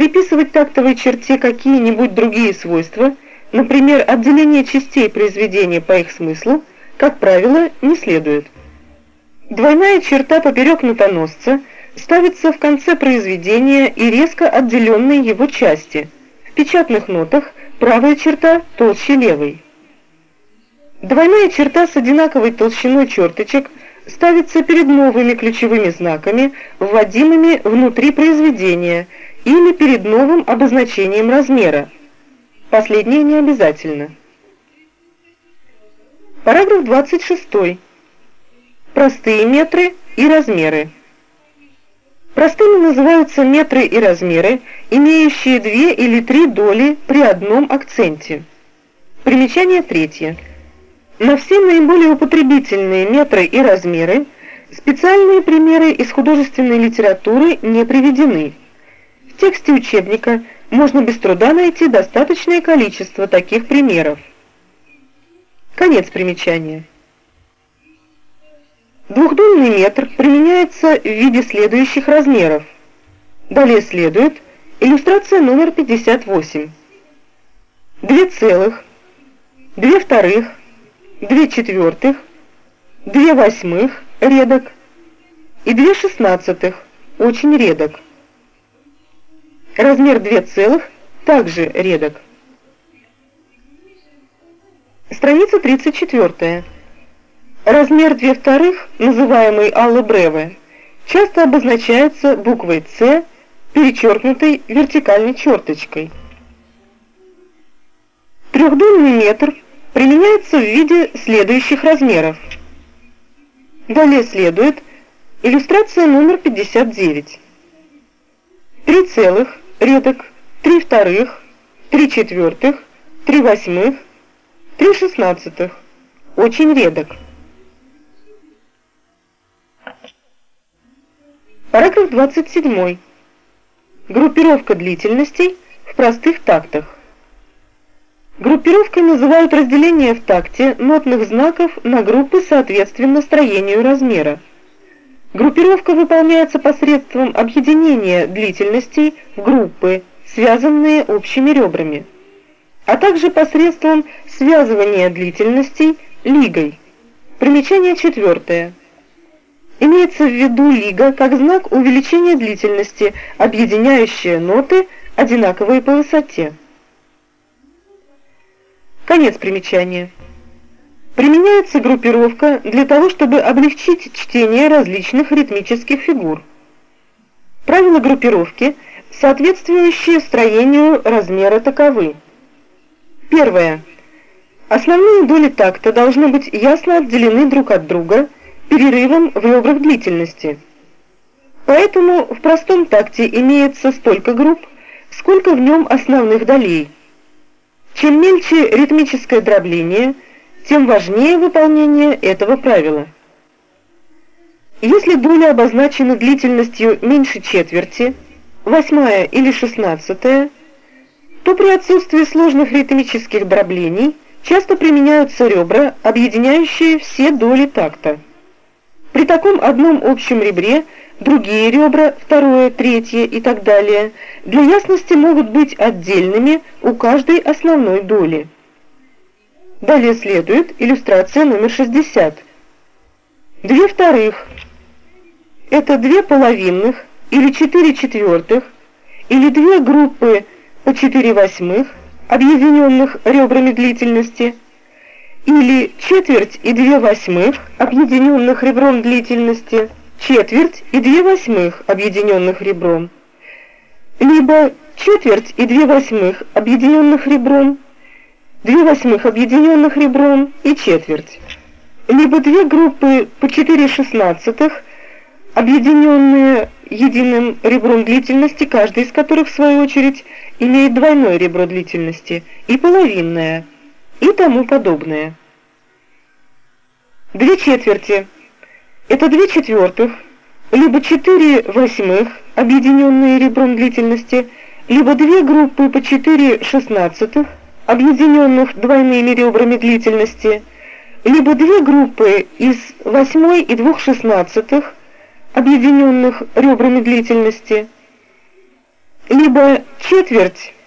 приписывать тактовой черте какие-нибудь другие свойства, например, отделение частей произведения по их смыслу, как правило, не следует. Двойная черта поперек нотоносца ставится в конце произведения и резко отделенной его части. В печатных нотах правая черта толще левой. Двойная черта с одинаковой толщиной черточек ставится перед новыми ключевыми знаками, вводимыми внутри произведения, или перед новым обозначением размера. Последнее не обязательно. Параграф 26. Простые метры и размеры. Простыми называются метры и размеры, имеющие две или три доли при одном акценте. Примечание третье. На все наиболее употребительные метры и размеры специальные примеры из художественной литературы не приведены. В тексте учебника можно без труда найти достаточное количество таких примеров. Конец примечания. Двухдольный метр применяется в виде следующих размеров. Далее следует иллюстрация номер 58. Две целых, две вторых, две четвертых, две восьмых редок и две шестнадцатых очень редок. Размер две целых также редок. Страница 34. Размер две вторых, называемый Аллы Бреве, часто обозначается буквой «С», перечеркнутой вертикальной черточкой. Трехдольный метр – применяется в виде следующих размеров. Далее следует иллюстрация номер 59. 3 целых, редок, 3 вторых, 3 четвертых, 3 восьмых, 3 шестнадцатых. Очень редок. Параграф 27. Группировка длительностей в простых тактах. Группировкой называют разделение в такте нотных знаков на группы соответственно строению размера. Группировка выполняется посредством объединения длительностей в группы, связанные общими ребрами, а также посредством связывания длительностей лигой. Примечание четвертое. Имеется в виду лига как знак увеличения длительности, объединяющая ноты, одинаковые по высоте. Конец примечания. Применяется группировка для того, чтобы облегчить чтение различных ритмических фигур. Правила группировки, соответствующие строению размера таковы. Первое. Основные доли такта должны быть ясно отделены друг от друга перерывом в ребрах длительности. Поэтому в простом такте имеется столько групп, сколько в нем основных долей – чем мельче ритмическое дробление, тем важнее выполнение этого правила. Если доля обозначена длительностью меньше четверти, восьмая или шестнадцатая, то при отсутствии сложных ритмических дроблений часто применяются ребра, объединяющие все доли такта. При таком одном общем ребре другие ребра, второе, третье и так далее, для ясности могут быть отдельными у каждой основной доли. Далее следует иллюстрация номер 60. Две вторых – это две половинных или четыре четвертых, или две группы по четыре восьмых, объединенных ребрами длительности, или четверть и две восьмых, объединенных ребром длительности – четверть и две восьмых, объединенных ребром, либо четверть и две восьмых, объединенных ребром, две восьмых, объединенных ребром и четверть, либо две группы по четыре шестнадцатых, объединенные единым ребром длительности, каждый из которых, в свою очередь, имеет двойное ребро длительности, и половинное, и тому подобное. Две четверти – это две четвертых, либо четыре восьмых, объединенные ребром длительности, либо две группы по четыре шестнадцатых, объединенных двойными ребрами длительности, либо две группы из восьмой и двух шестнадцатых, объединенных ребрами длительности, либо четверть